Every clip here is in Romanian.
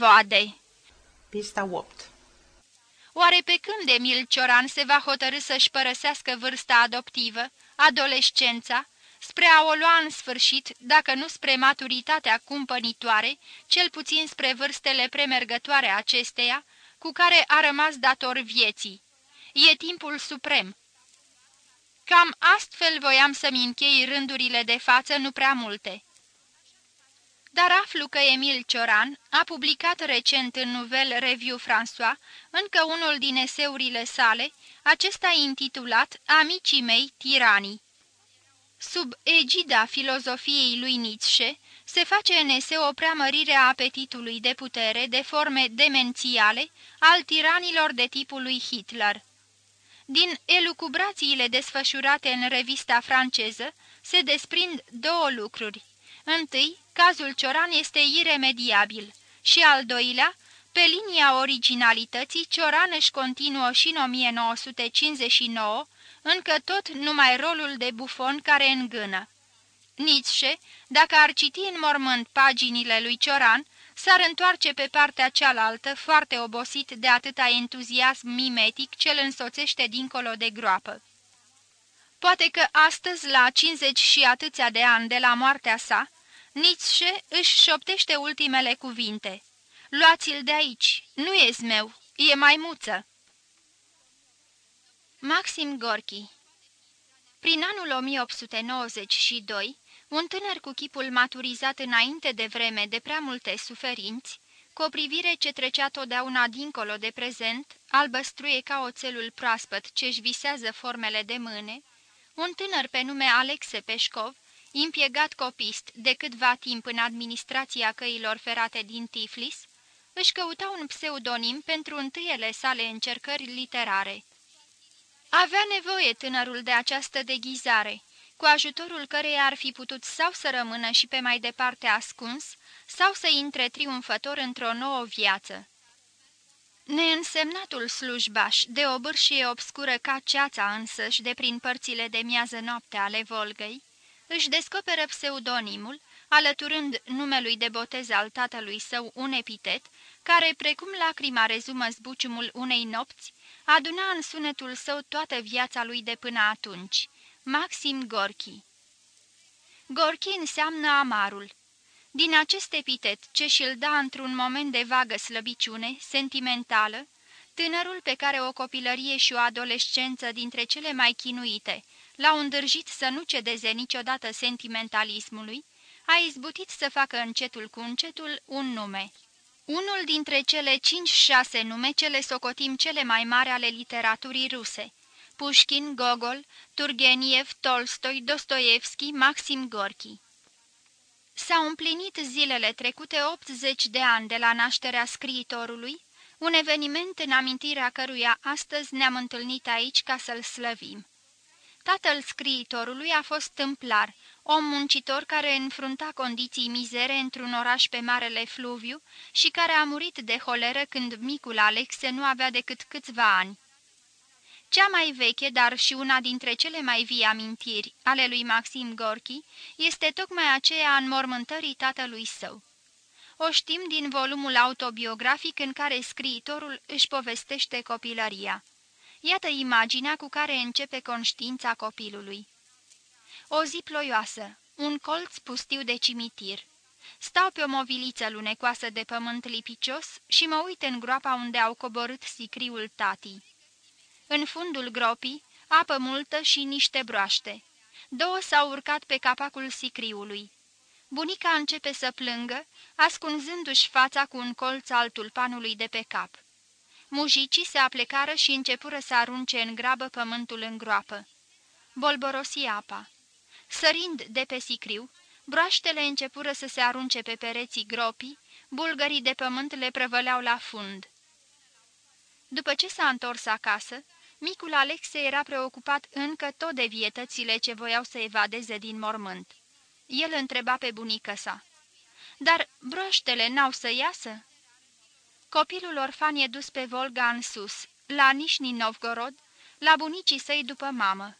voade. Pista 8 Oare pe când Emil Cioran se va hotărâ să-și părăsească vârsta adoptivă, adolescența, spre a o lua în sfârșit, dacă nu spre maturitatea cumpănitoare, cel puțin spre vârstele premergătoare acesteia, cu care a rămas dator vieții. E timpul suprem. Cam astfel voiam să-mi închei rândurile de față, nu prea multe. Dar aflu că Emil Cioran a publicat recent în Nouvel Review François încă unul din eseurile sale, acesta intitulat Amicii mei tiranii. Sub egida filozofiei lui Nietzsche se face în eseu o preamărire a apetitului de putere de forme demențiale al tiranilor de tipul lui Hitler. Din elucubrațiile desfășurate în revista franceză se desprind două lucruri. Întâi, cazul Cioran este iremediabil și al doilea, pe linia originalității, Cioran își continuă și în 1959, încă tot numai rolul de bufon care îngână. Nietzsche, dacă ar citi în mormânt paginile lui Cioran, s-ar întoarce pe partea cealaltă, foarte obosit de atâta entuziasm mimetic ce îl însoțește dincolo de groapă. Poate că astăzi, la 50 și atâția de ani de la moartea sa, Nietzsche își șoptește ultimele cuvinte. Luați-l de aici, nu e meu, e maimuță. Maxim Gorki Prin anul 1892, un tânăr cu chipul maturizat înainte de vreme de prea multe suferinți, cu o privire ce trecea totdeauna dincolo de prezent, albăstruie ca oțelul proaspăt ce-și visează formele de mâne, un tânăr pe nume Alexe Peșcov, impiegat copist de câtva timp în administrația căilor ferate din Tiflis, își căuta un pseudonim pentru întâiele sale încercări literare. Avea nevoie tânărul de această deghizare, cu ajutorul căreia ar fi putut sau să rămână și pe mai departe ascuns, sau să intre triumfător într-o nouă viață. Neînsemnatul slujbaș, de o bârșie obscură ca ceața însăși de prin părțile de miază noapte ale Volgăi, își descoperă pseudonimul, alăturând numelui de botez al tatălui său un epitet, care, precum lacrima rezumă zbuciumul unei nopți, aduna în sunetul său toată viața lui de până atunci, Maxim Gorki. Gorki înseamnă amarul. Din acest epitet, ce și-l da într-un moment de vagă slăbiciune, sentimentală, tânărul pe care o copilărie și o adolescență dintre cele mai chinuite l-au îndârjit să nu cedeze niciodată sentimentalismului, a izbutit să facă încetul cu încetul un nume. Unul dintre cele cinci-șase nume ce le socotim cele mai mari ale literaturii ruse. Pușkin, Gogol, Turgeniev, Tolstoi, Dostoevski, Maxim Gorki. S-au împlinit zilele trecute 80 de ani de la nașterea scriitorului, un eveniment în amintirea căruia astăzi ne-am întâlnit aici ca să-l slăvim. Tatăl scriitorului a fost tâmplar, om muncitor care înfrunta condiții mizere într-un oraș pe Marele Fluviu și care a murit de holeră când micul Alexe nu avea decât câțiva ani. Cea mai veche, dar și una dintre cele mai vii amintiri ale lui Maxim Gorki este tocmai aceea înmormântării tatălui său. O știm din volumul autobiografic în care scriitorul își povestește copilăria. Iată imaginea cu care începe conștiința copilului. O zi ploioasă, un colț pustiu de cimitir. Stau pe o moviliță lunecoasă de pământ lipicios și mă uit în groapa unde au coborât sicriul tatii. În fundul gropii, apă multă și niște broaște. Două s-au urcat pe capacul sicriului. Bunica începe să plângă, ascunzându-și fața cu un colț al tulpanului de pe cap. Mujicii se aplecară și începură să arunce în grabă pământul în groapă. Bolborosi apa. Sărind de pe sicriu, broaștele începură să se arunce pe pereții gropii, bulgării de pământ le prăvăleau la fund. După ce s-a întors acasă, micul Alexe era preocupat încă tot de vietățile ce voiau să evadeze din mormânt. El întreba pe bunică sa. Dar broaștele n-au să iasă?" Copilul orfan e dus pe Volga în sus, la Nișni Novgorod, la bunicii săi după mamă.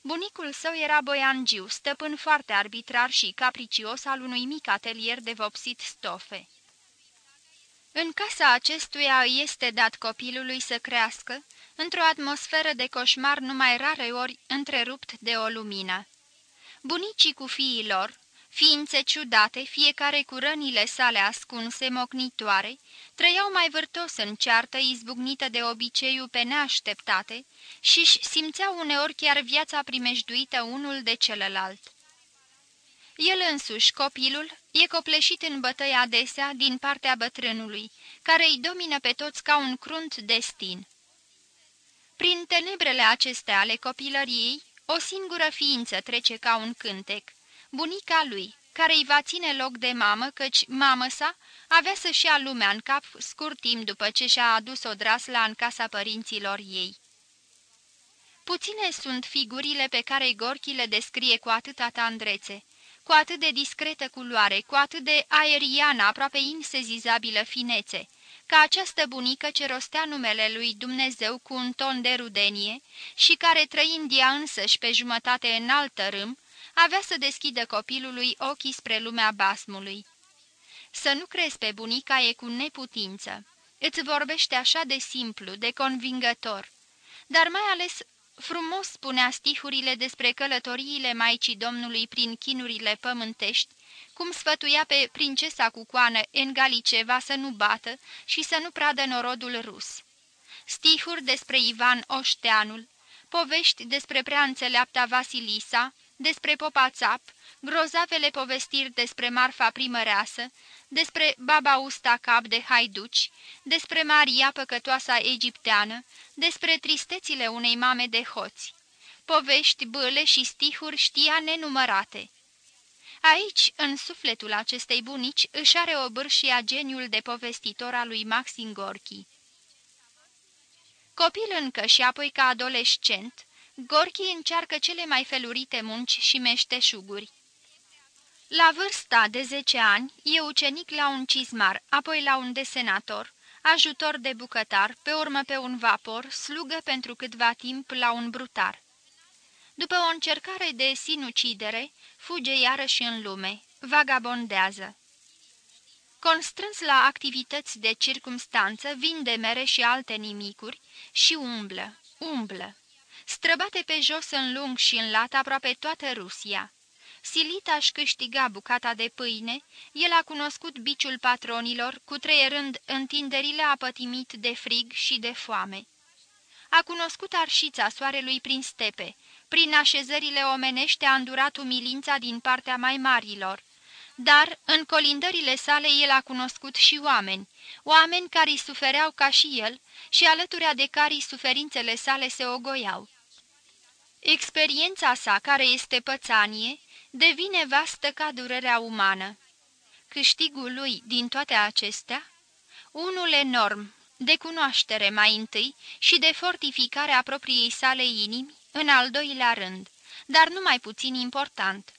Bunicul său era boiangiu, stăpân foarte arbitrar și capricios al unui mic atelier de vopsit stofe. În casa acestuia este dat copilului să crească, într-o atmosferă de coșmar numai rare ori întrerupt de o lumină. Bunicii cu fiii lor, ființe ciudate, fiecare cu rănile sale ascunse, mocnitoare, trăiau mai vârtos în ceartă izbucnită de obiceiul pe neașteptate și simțeau uneori chiar viața primejduită unul de celălalt. El însuși, copilul, e copleșit în bătăi adesea din partea bătrânului, care îi domină pe toți ca un crunt destin. Prin tenebrele acestea ale copilăriei, o singură ființă trece ca un cântec, bunica lui, care îi va ține loc de mamă, căci mamă sa avea să-și ia lumea în cap scurt timp după ce și-a adus o drasla în casa părinților ei. Puține sunt figurile pe care Gorchi le descrie cu atâta tandrețe, cu atât de discretă culoare, cu atât de aeriană, aproape insezizabilă finețe, ca această bunică ce rostea numele lui Dumnezeu cu un ton de rudenie și care, trăind ea însăși pe jumătate în altă râm, avea să deschidă copilului ochii spre lumea basmului. Să nu crezi pe bunica e cu neputință. Îți vorbește așa de simplu, de convingător, dar mai ales frumos spunea stihurile despre călătoriile Maicii Domnului prin chinurile pământești, cum sfătuia pe princesa cu coană Engaliceva să nu bată și să nu pradă norodul rus. Stihuri despre Ivan Oșteanul, povești despre prea înțeleapta Vasilisa, despre Popa Țap, grozavele povestiri despre Marfa primăreasă, despre Baba Usta cap de haiduci, despre Maria păcătoasa egipteană, despre tristețile unei mame de hoți. Povești, băle și stihuri știa nenumărate. Aici, în sufletul acestei bunici, își are o bârșia geniul de povestitor al lui Maxim Gorki. Copil încă și apoi ca adolescent, Gorki încearcă cele mai felurite munci și meșteșuguri. La vârsta de 10 ani, e ucenic la un cizmar, apoi la un desenator, ajutor de bucătar, pe urmă pe un vapor, slugă pentru câtva timp la un brutar. După o încercare de sinucidere, fuge iarăși în lume, vagabondează. Constrâns la activități de circumstanță, vinde mere și alte nimicuri și umblă, umblă. Străbate pe jos în lung și în lat aproape toată Rusia. Silit aș câștiga bucata de pâine, el a cunoscut biciul patronilor, cu rând întinderile a pătimit de frig și de foame. A cunoscut arșița soarelui prin stepe, prin așezările omenește a îndurat umilința din partea mai marilor, dar în colindările sale el a cunoscut și oameni, oameni care îi sufereau ca și el și alăturea de care suferințele sale se ogoiau. Experiența sa, care este pățanie, devine vastă ca durerea umană. Câștigul lui din toate acestea? Unul enorm, de cunoaștere mai întâi și de fortificare a propriei sale inimi, în al doilea rând, dar nu mai puțin important.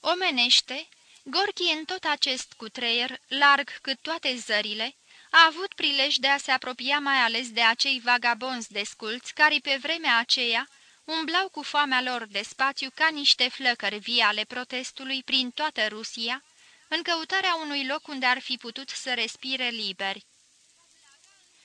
Omenește, Gorchi în tot acest cutreier, larg cât toate zările, a avut prilej de a se apropia mai ales de acei vagabonzi desculți care pe vremea aceea umblau cu foamea lor de spațiu ca niște flăcări vii ale protestului prin toată Rusia, în căutarea unui loc unde ar fi putut să respire liberi.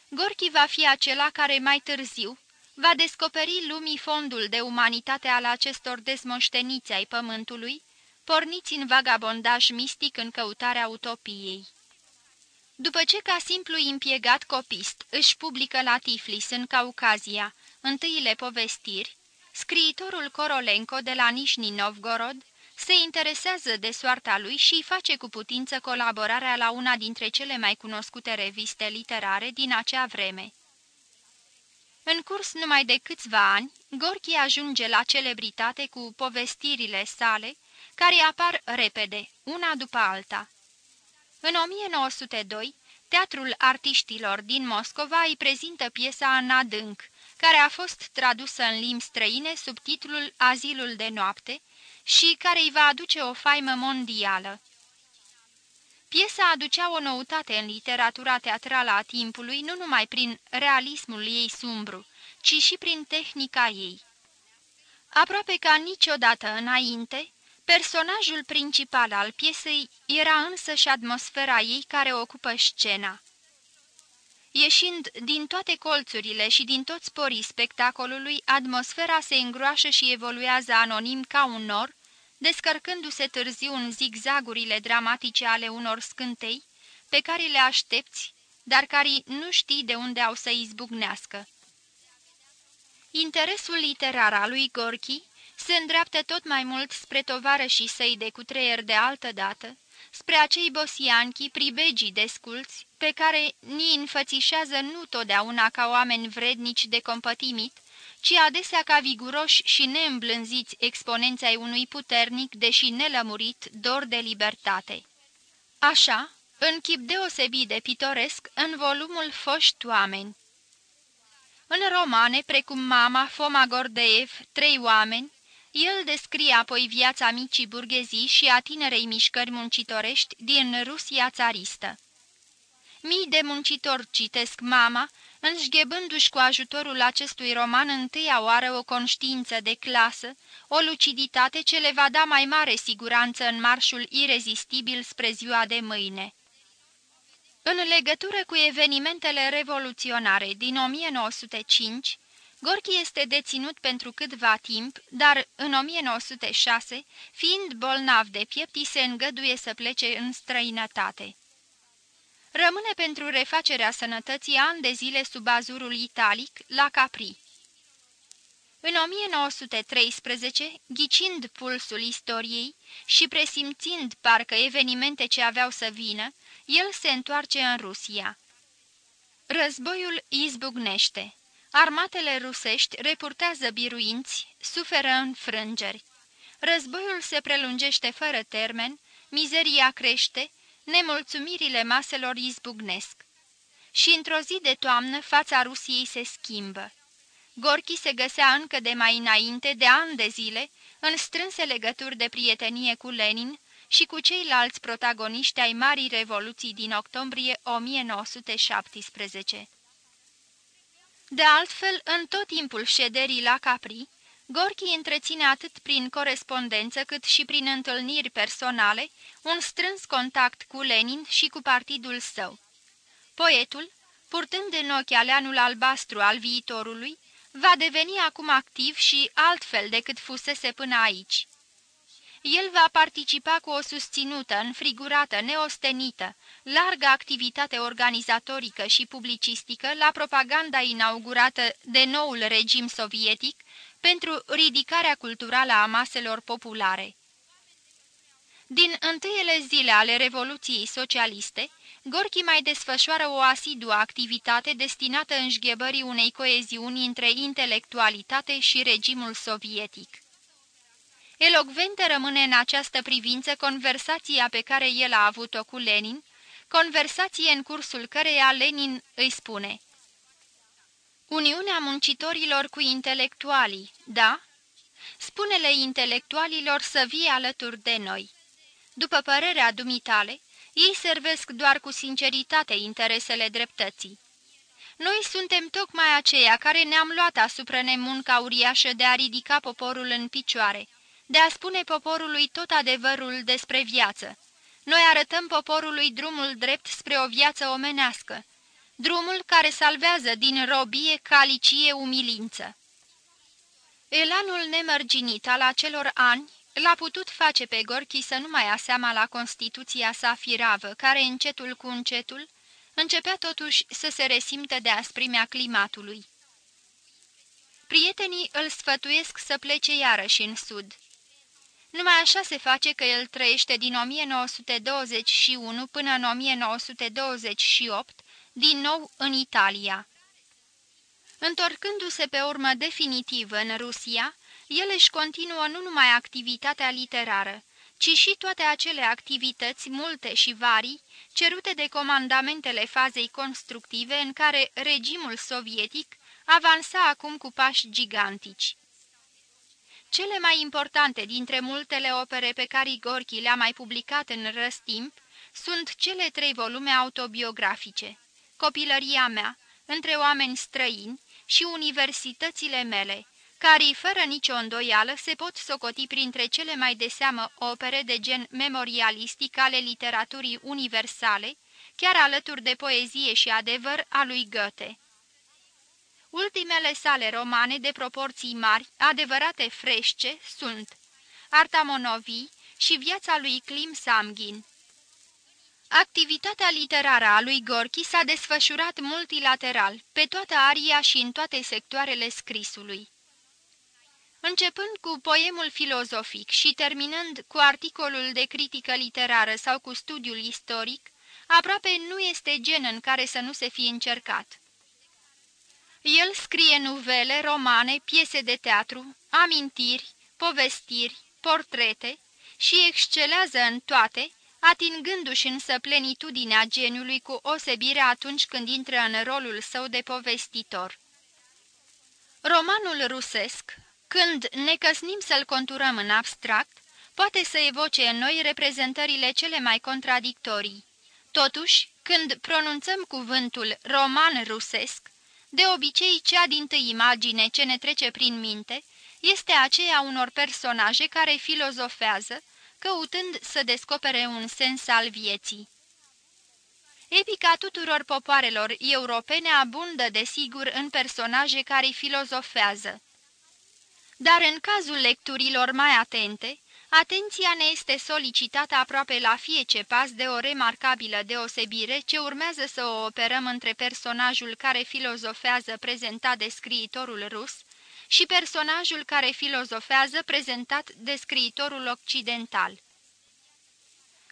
Gorchi va fi acela care mai târziu va descoperi lumii fondul de umanitate al acestor dezmoșteniți ai pământului, porniți în vagabondaj mistic în căutarea utopiei. După ce ca simplu impiegat copist își publică la Tiflis în Caucazia întâile povestiri, scriitorul Korolenko de la Nișni Novgorod se interesează de soarta lui și face cu putință colaborarea la una dintre cele mai cunoscute reviste literare din acea vreme. În curs numai de câțiva ani, Gorki ajunge la celebritate cu povestirile sale, care apar repede, una după alta. În 1902, Teatrul Artiștilor din Moscova îi prezintă piesa În adânc, care a fost tradusă în limbi străine sub titlul Azilul de noapte și care îi va aduce o faimă mondială. Piesa aducea o noutate în literatura teatrală a timpului, nu numai prin realismul ei sumbru, ci și prin tehnica ei. Aproape ca niciodată înainte, Personajul principal al piesei era însă și atmosfera ei care ocupă scena. Ieșind din toate colțurile și din toți porii spectacolului, atmosfera se îngroașă și evoluează anonim ca un nor, descărcându-se târziu în zigzagurile dramatice ale unor scântei, pe care le aștepți, dar care nu știi de unde au să izbucnească. Interesul literar al lui Gorki se îndreaptă tot mai mult spre tovarășii săi de cutreier de altă dată, spre acei bosianchi pribegii desculți, pe care ni înfățișează nu totdeauna ca oameni vrednici de compătimit, ci adesea ca viguroși și neîmblânziți exponenți ai unui puternic, deși nelămurit, dor de libertate. Așa, în chip deosebit de pitoresc, în volumul Foști oameni. În romane, precum Mama, Foma Gordeev, Trei oameni, el descrie apoi viața micii burghezii și a tinerei mișcări muncitorești din Rusia țaristă. Mii de muncitori citesc Mama, înșghebându-și cu ajutorul acestui roman întâia oară o conștiință de clasă, o luciditate ce le va da mai mare siguranță în marșul irezistibil spre ziua de mâine. În legătură cu evenimentele revoluționare din 1905, Gorki este deținut pentru câtva timp, dar în 1906, fiind bolnav de piept, se îngăduie să plece în străinătate. Rămâne pentru refacerea sănătății ani de zile sub azurul italic, la Capri. În 1913, ghicind pulsul istoriei și presimțind parcă evenimente ce aveau să vină, el se întoarce în Rusia. Războiul izbucnește. Armatele rusești repurtează biruinți, suferă înfrângeri. Războiul se prelungește fără termen, mizeria crește, nemulțumirile maselor izbucnesc. Și într-o zi de toamnă fața Rusiei se schimbă. Gorchi se găsea încă de mai înainte, de ani de zile, în strânse legături de prietenie cu Lenin și cu ceilalți protagoniști ai Marii Revoluții din octombrie 1917. De altfel, în tot timpul șederii la Capri, Gorki întreține atât prin corespondență cât și prin întâlniri personale un strâns contact cu Lenin și cu partidul său. Poetul, purtând în ochi aleanul albastru al viitorului, va deveni acum activ și altfel decât fusese până aici. El va participa cu o susținută, înfrigurată, neostenită, largă activitate organizatorică și publicistică la propaganda inaugurată de noul regim sovietic pentru ridicarea culturală a maselor populare. Din întâiele zile ale Revoluției Socialiste, Gorki mai desfășoară o asiduă activitate destinată înșghebării unei coeziuni între intelectualitate și regimul sovietic. Elocventă rămâne în această privință conversația pe care el a avut-o cu Lenin, conversație în cursul căreia Lenin îi spune Uniunea muncitorilor cu intelectualii, da? Spune-le intelectualilor să vie alături de noi. După părerea dumitale, ei servesc doar cu sinceritate interesele dreptății. Noi suntem tocmai aceia care ne-am luat asupra ne munca uriașă de a ridica poporul în picioare, de a spune poporului tot adevărul despre viață. Noi arătăm poporului drumul drept spre o viață omenească, drumul care salvează din robie, calicie, umilință. Elanul nemărginit al acelor ani l-a putut face pe Gorchi să nu mai aseama la Constituția sa firavă, care încetul cu încetul începea totuși să se resimtă de asprimea climatului. Prietenii îl sfătuiesc să plece iarăși în sud. Numai așa se face că el trăiește din 1921 până în 1928, din nou în Italia. Întorcându-se pe urmă definitiv în Rusia, el își continuă nu numai activitatea literară, ci și toate acele activități multe și varii, cerute de comandamentele fazei constructive în care regimul sovietic avansa acum cu pași gigantici. Cele mai importante dintre multele opere pe care Gorki le-a mai publicat în răstimp sunt cele trei volume autobiografice, Copilăria mea, Între oameni străini și Universitățile mele, care, fără nicio îndoială, se pot socoti printre cele mai de seamă opere de gen memorialistic ale literaturii universale, chiar alături de poezie și adevăr a lui Goethe. Ultimele sale romane de proporții mari, adevărate freșce, sunt Arta Monovii și viața lui Klim Samgin. Activitatea literară a lui Gorki s-a desfășurat multilateral, pe toată aria și în toate sectoarele scrisului. Începând cu poemul filozofic și terminând cu articolul de critică literară sau cu studiul istoric, aproape nu este gen în care să nu se fi încercat. El scrie nuvele, romane, piese de teatru, amintiri, povestiri, portrete și excelează în toate, atingându-și însă plenitudinea geniului cu osebire atunci când intră în rolul său de povestitor. Romanul rusesc, când ne căsnim să-l conturăm în abstract, poate să evoce în noi reprezentările cele mai contradictorii. Totuși, când pronunțăm cuvântul roman rusesc, de obicei cea din tâi imagine ce ne trece prin minte este aceea unor personaje care filozofează, căutând să descopere un sens al vieții. Epica tuturor popoarelor europene abundă, desigur, în personaje care filozofează. Dar în cazul lecturilor mai atente, atenția ne este solicitată aproape la fiece pas de o remarcabilă deosebire ce urmează să o operăm între personajul care filozofează prezentat de scriitorul rus și personajul care filozofează prezentat de scriitorul occidental.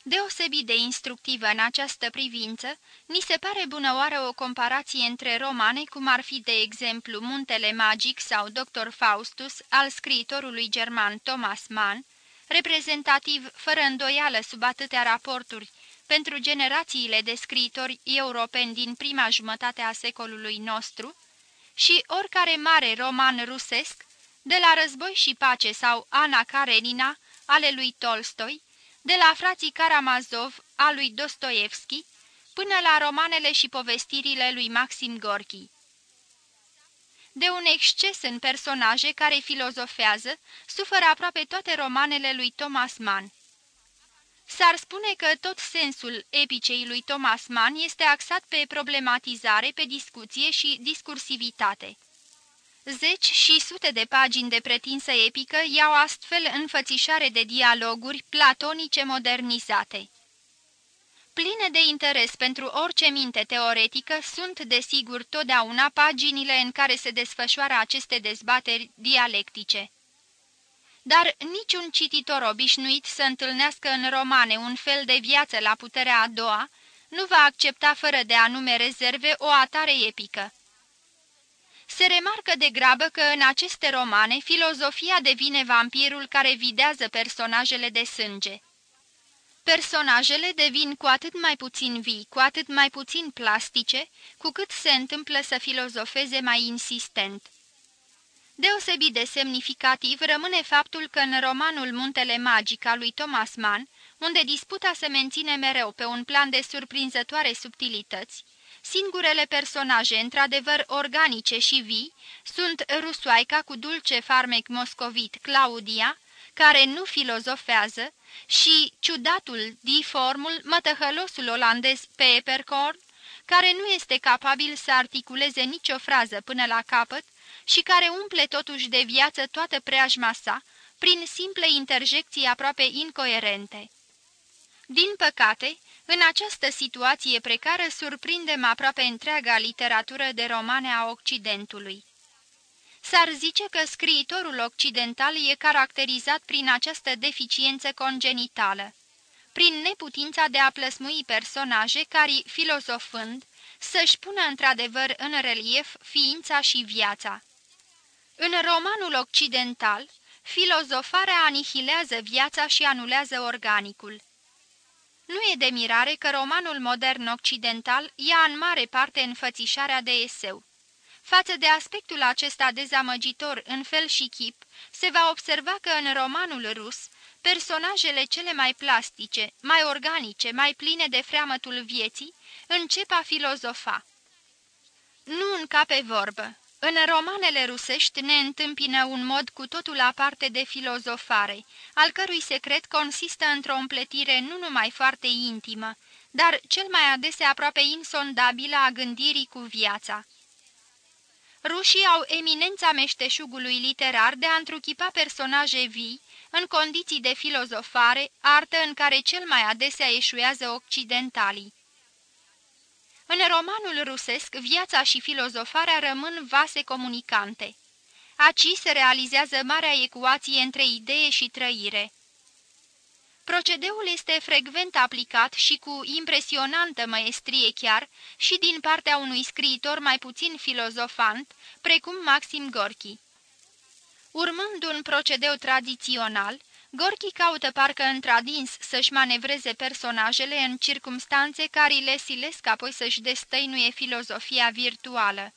Deosebit de instructivă în această privință, ni se pare bunăoară o comparație între romane, cum ar fi, de exemplu, Muntele Magic sau Dr. Faustus, al scriitorului german Thomas Mann, reprezentativ fără îndoială sub atâtea raporturi pentru generațiile de scriitori europeni din prima jumătate a secolului nostru, și oricare mare roman rusesc, de la Război și Pace sau Ana Karenina, ale lui Tolstoi, de la frații Karamazov, a lui Dostoevski, până la romanele și povestirile lui Maxim Gorki. De un exces în personaje care filozofează, suferă aproape toate romanele lui Thomas Mann. S-ar spune că tot sensul epicei lui Thomas Mann este axat pe problematizare, pe discuție și discursivitate. Zeci și sute de pagini de pretinsă epică iau astfel înfățișare de dialoguri platonice modernizate. Pline de interes pentru orice minte teoretică sunt, desigur, totdeauna paginile în care se desfășoară aceste dezbateri dialectice. Dar niciun cititor obișnuit să întâlnească în romane un fel de viață la puterea a doua, nu va accepta fără de anume rezerve o atare epică. Se remarcă de grabă că în aceste romane filozofia devine vampirul care videază personajele de sânge. Personajele devin cu atât mai puțin vii, cu atât mai puțin plastice, cu cât se întâmplă să filozofeze mai insistent. Deosebit de semnificativ rămâne faptul că în romanul Muntele Magic al lui Thomas Mann, unde disputa se menține mereu pe un plan de surprinzătoare subtilități, Singurele personaje, într-adevăr organice și vii, sunt rusoaica cu dulce farmec moscovit Claudia, care nu filozofează, și ciudatul, diformul, mătăhălosul olandez Peppercorn, care nu este capabil să articuleze nicio frază până la capăt și care umple totuși de viață toată preajma sa, prin simple interjecții aproape incoerente. Din păcate, în această situație precară surprindem aproape întreaga literatură de romane a Occidentului. S-ar zice că scriitorul occidental e caracterizat prin această deficiență congenitală, prin neputința de a plăsmui personaje care, filozofând, să-și pună într-adevăr în relief ființa și viața. În romanul occidental, filozofarea anihilează viața și anulează organicul. Nu e de mirare că romanul modern occidental ia în mare parte înfățișarea de eseu. Față de aspectul acesta dezamăgitor în fel și chip, se va observa că în romanul rus, personajele cele mai plastice, mai organice, mai pline de freamătul vieții, încep a filozofa. Nu încape vorbă. În romanele rusești ne întâmpină un mod cu totul aparte de filozofare, al cărui secret consistă într-o împletire nu numai foarte intimă, dar cel mai adesea aproape insondabilă a gândirii cu viața. Rușii au eminența meșteșugului literar de a întruchipa personaje vii, în condiții de filozofare, artă în care cel mai adesea eșuează occidentalii. În romanul rusesc, viața și filozofarea rămân vase comunicante. Aci se realizează marea ecuație între idee și trăire. Procedeul este frecvent aplicat și cu impresionantă măestrie chiar și din partea unui scriitor mai puțin filozofant, precum Maxim Gorki. Urmând un procedeu tradițional, Gorki caută parcă întradins să-și manevreze personajele în circumstanțe care le silesc apoi să-și destăinuie filozofia virtuală.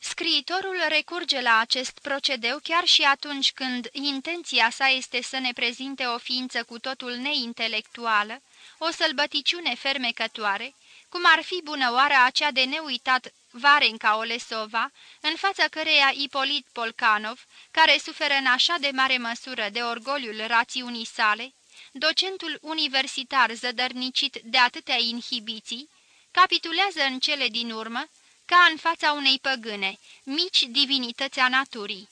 Scriitorul recurge la acest procedeu chiar și atunci când intenția sa este să ne prezinte o ființă cu totul neintelectuală, o sălbăticiune fermecătoare, cum ar fi bunăoara aceea de neuitat Varenca Olesova, în fața căreia Ipolit Polcanov, care suferă în așa de mare măsură de orgoliul rațiunii sale, docentul universitar zădărnicit de atâtea inhibiții, capitulează în cele din urmă, ca în fața unei păgâne, mici divinități a naturii.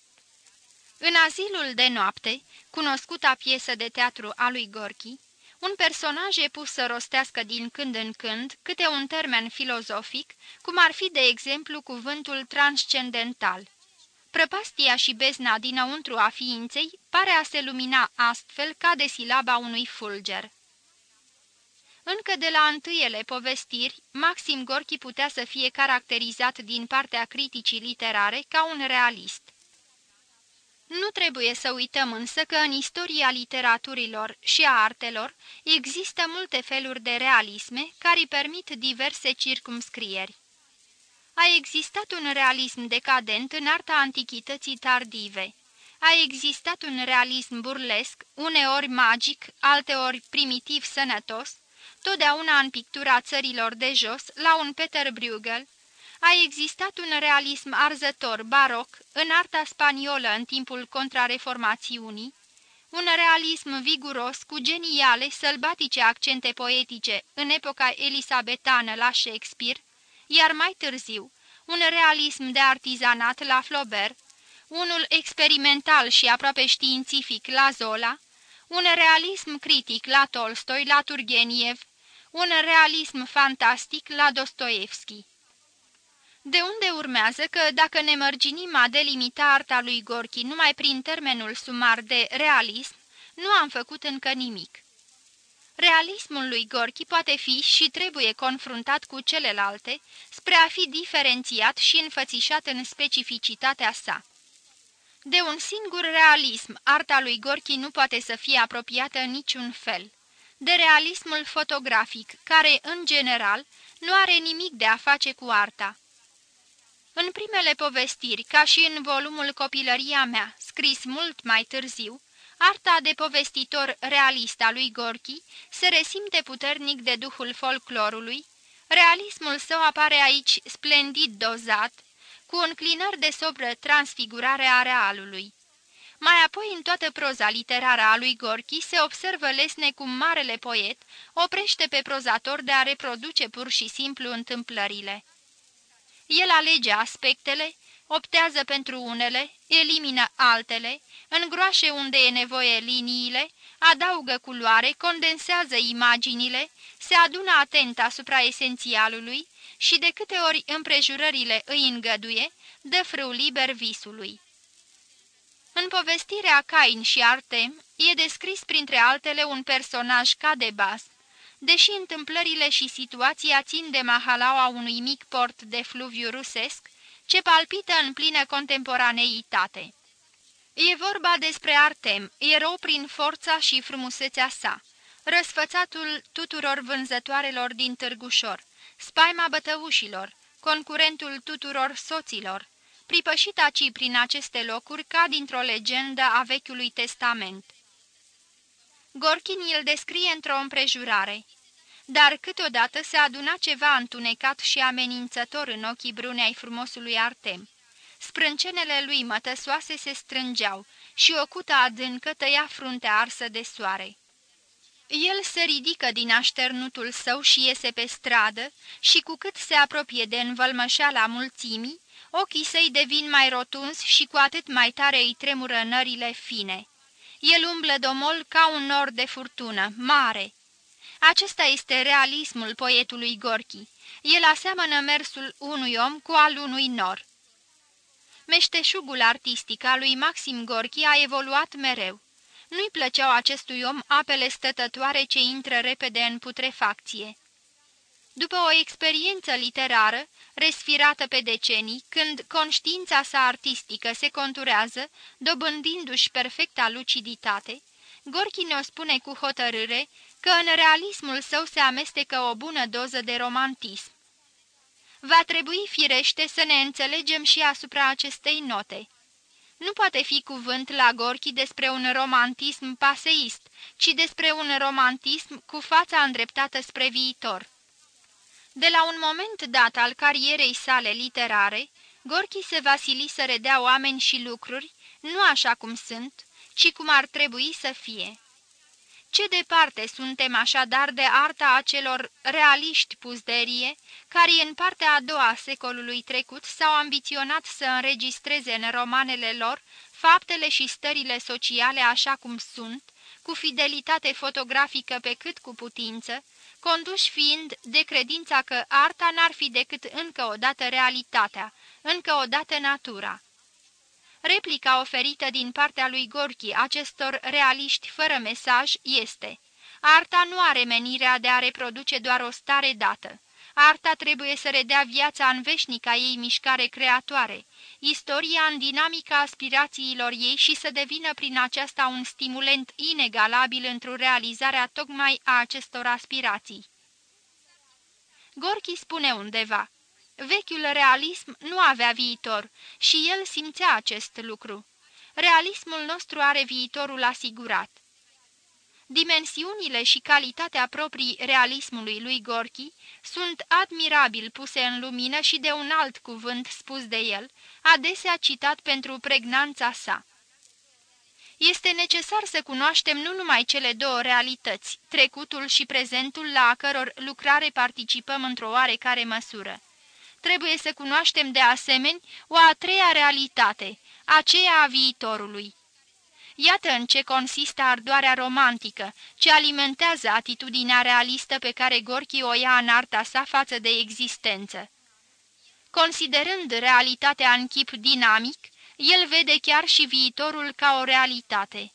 În azilul de noapte, cunoscuta piesă de teatru a lui Gorki, un personaj e pus să rostească din când în când câte un termen filozofic, cum ar fi, de exemplu, cuvântul transcendental. Prăpastia și bezna dinăuntru a ființei pare a se lumina astfel ca de silaba unui fulger. Încă de la întâiele povestiri, Maxim Gorki putea să fie caracterizat din partea criticii literare ca un realist. Nu trebuie să uităm însă că în istoria literaturilor și a artelor există multe feluri de realisme care permit diverse circumscrieri. A existat un realism decadent în arta antichității tardive. A existat un realism burlesc, uneori magic, alteori primitiv sănătos, totdeauna în pictura țărilor de jos, la un Peter Bruegel, a existat un realism arzător baroc în arta spaniolă în timpul contrareformațiunii, un realism viguros cu geniale, sălbatice accente poetice în epoca elisabetană la Shakespeare, iar mai târziu, un realism de artizanat la Flaubert, unul experimental și aproape științific la Zola, un realism critic la Tolstoi, la Turgeniev, un realism fantastic la Dostoevski. De unde urmează că, dacă ne mărginim a delimita arta lui Gorki numai prin termenul sumar de realism, nu am făcut încă nimic. Realismul lui Gorki poate fi și trebuie confruntat cu celelalte, spre a fi diferențiat și înfățișat în specificitatea sa. De un singur realism, arta lui Gorki nu poate să fie apropiată în niciun fel. De realismul fotografic, care, în general, nu are nimic de a face cu arta în primele povestiri, ca și în volumul Copilăria mea, scris mult mai târziu, arta de povestitor realist a lui Gorki se resimte puternic de duhul folclorului, realismul său apare aici splendid dozat, cu înclinări de sobră transfigurare a realului. Mai apoi, în toată proza literară a lui Gorki, se observă lesne cum marele poet oprește pe prozator de a reproduce pur și simplu întâmplările. El alege aspectele, optează pentru unele, elimină altele, îngroașe unde e nevoie liniile, adaugă culoare, condensează imaginile, se adună atent asupra esențialului și de câte ori împrejurările îi îngăduie, dă frâu liber visului. În povestirea Cain și Artem e descris printre altele un personaj ca de bas, deși întâmplările și situația țin de mahalaua unui mic port de fluviu rusesc, ce palpită în plină contemporaneitate. E vorba despre Artem, erou prin forța și frumusețea sa, răsfățatul tuturor vânzătoarelor din Târgușor, spaima bătăușilor, concurentul tuturor soților, pripășit aci prin aceste locuri ca dintr-o legendă a Vechiului Testament. Gorkin îl descrie într-o împrejurare, dar câteodată se aduna ceva întunecat și amenințător în ochii brune ai frumosului Artem. Sprâncenele lui mătăsoase se strângeau și o cută adâncă tăia fruntea arsă de soare. El se ridică din așternutul său și iese pe stradă și cu cât se apropie de învălmășeala mulțimii, ochii săi devin mai rotunzi și cu atât mai tare îi tremură nările fine. El umblă domol ca un nor de furtună, mare. Acesta este realismul poetului Gorchi. El aseamănă mersul unui om cu al unui nor. Meșteșugul artistic al lui Maxim Gorchi a evoluat mereu. Nu-i plăceau acestui om apele stătătoare ce intră repede în putrefacție. După o experiență literară, resfirată pe decenii, când conștiința sa artistică se conturează, dobândindu-și perfecta luciditate, Gorchi ne-o spune cu hotărâre că în realismul său se amestecă o bună doză de romantism. Va trebui firește să ne înțelegem și asupra acestei note. Nu poate fi cuvânt la Gorchi despre un romantism paseist, ci despre un romantism cu fața îndreptată spre viitor. De la un moment dat al carierei sale literare, Gorchi se vasili să redea oameni și lucruri, nu așa cum sunt, ci cum ar trebui să fie. Ce departe suntem așadar de arta acelor realiști puzderie, care în partea a doua a secolului trecut s-au ambiționat să înregistreze în romanele lor faptele și stările sociale așa cum sunt, cu fidelitate fotografică pe cât cu putință, conduși fiind de credința că arta n-ar fi decât încă o dată realitatea, încă o dată natura. Replica oferită din partea lui Gorchi acestor realiști fără mesaj este Arta nu are menirea de a reproduce doar o stare dată. Arta trebuie să redea viața în veșnica ei mișcare creatoare, istoria în dinamica aspirațiilor ei și să devină prin aceasta un stimulent inegalabil într-o realizarea tocmai a acestor aspirații. Gorchi spune undeva, vechiul realism nu avea viitor și el simțea acest lucru. Realismul nostru are viitorul asigurat. Dimensiunile și calitatea proprii realismului lui Gorchi sunt admirabil puse în lumină și de un alt cuvânt spus de el, adesea citat pentru pregnanța sa. Este necesar să cunoaștem nu numai cele două realități, trecutul și prezentul la a căror lucrare participăm într-o oarecare măsură. Trebuie să cunoaștem de asemenea o a treia realitate, aceea a viitorului. Iată în ce consistă ardoarea romantică, ce alimentează atitudinea realistă pe care Gorchi o ia în arta sa față de existență. Considerând realitatea în chip dinamic, el vede chiar și viitorul ca o realitate.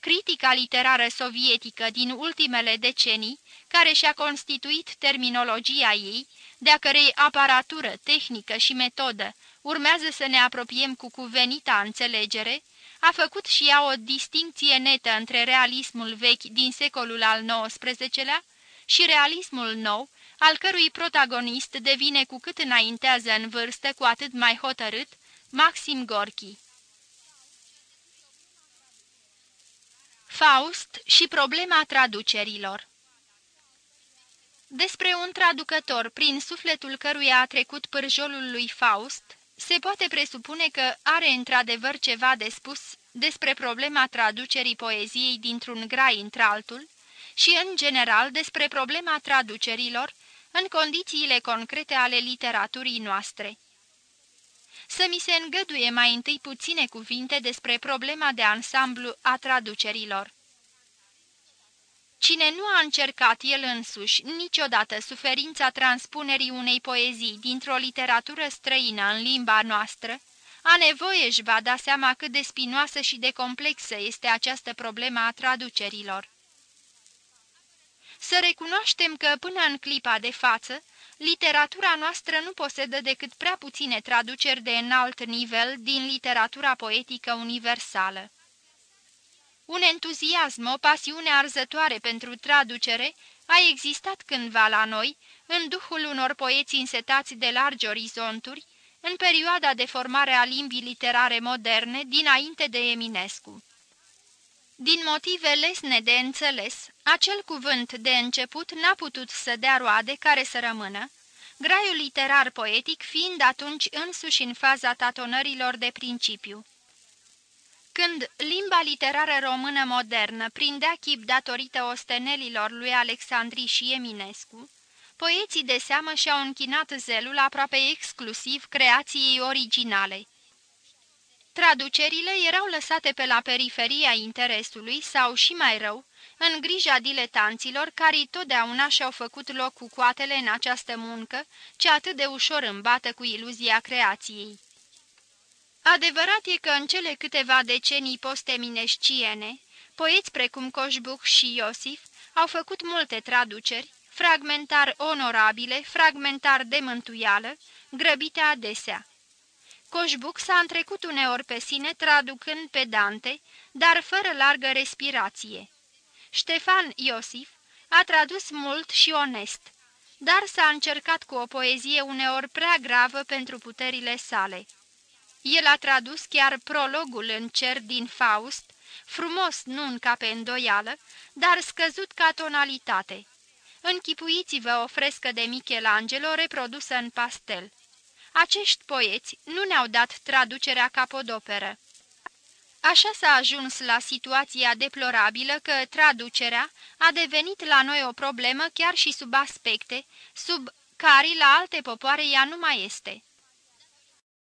Critica literară sovietică din ultimele decenii, care și-a constituit terminologia ei, de-a cărei aparatură, tehnică și metodă urmează să ne apropiem cu cuvenita înțelegere, a făcut și ea o distinție netă între realismul vechi din secolul al XIX-lea și realismul nou, al cărui protagonist devine cu cât înaintează în vârstă cu atât mai hotărât, Maxim Gorki. Faust și problema traducerilor Despre un traducător, prin sufletul căruia a trecut pârjolul lui Faust, se poate presupune că are într-adevăr ceva de spus despre problema traducerii poeziei dintr-un grai într-altul și, în general, despre problema traducerilor în condițiile concrete ale literaturii noastre. Să mi se îngăduie mai întâi puține cuvinte despre problema de ansamblu a traducerilor. Cine nu a încercat el însuși niciodată suferința transpunerii unei poezii dintr-o literatură străină în limba noastră, a nevoie își va da seama cât de spinoasă și de complexă este această problemă a traducerilor. Să recunoaștem că, până în clipa de față, literatura noastră nu posedă decât prea puține traduceri de înalt nivel din literatura poetică universală. Un entuziasm, o pasiune arzătoare pentru traducere a existat cândva la noi, în duhul unor poeți însetați de largi orizonturi, în perioada de formare a limbii literare moderne, dinainte de Eminescu. Din motive lesne de înțeles, acel cuvânt de început n-a putut să dea roade care să rămână, graiul literar-poetic fiind atunci însuși în faza tatonărilor de principiu. Când limba literară română modernă prindea chip datorită ostenelilor lui Alexandri și Eminescu, poeții de seamă și-au închinat zelul aproape exclusiv creației originale. Traducerile erau lăsate pe la periferia interesului sau, și mai rău, în grija diletanților care totdeauna și-au făcut loc cu coatele în această muncă, ce atât de ușor îmbată cu iluzia creației. Adevărat e că în cele câteva decenii posteminesciene, poeți precum Coșbuc și Iosif au făcut multe traduceri, fragmentar onorabile, fragmentar de mântuială, grăbite adesea. Coșbuc s-a întrecut uneori pe sine traducând pedante, dar fără largă respirație. Ștefan Iosif a tradus mult și onest, dar s-a încercat cu o poezie uneori prea gravă pentru puterile sale. El a tradus chiar prologul în cer din Faust, frumos nu în ca pe îndoială, dar scăzut ca tonalitate. Închipuiți-vă o frescă de Michelangelo reprodusă în pastel. Acești poeți nu ne-au dat traducerea capodoperă. Așa s-a ajuns la situația deplorabilă că traducerea a devenit la noi o problemă chiar și sub aspecte, sub care la alte popoare ea nu mai este.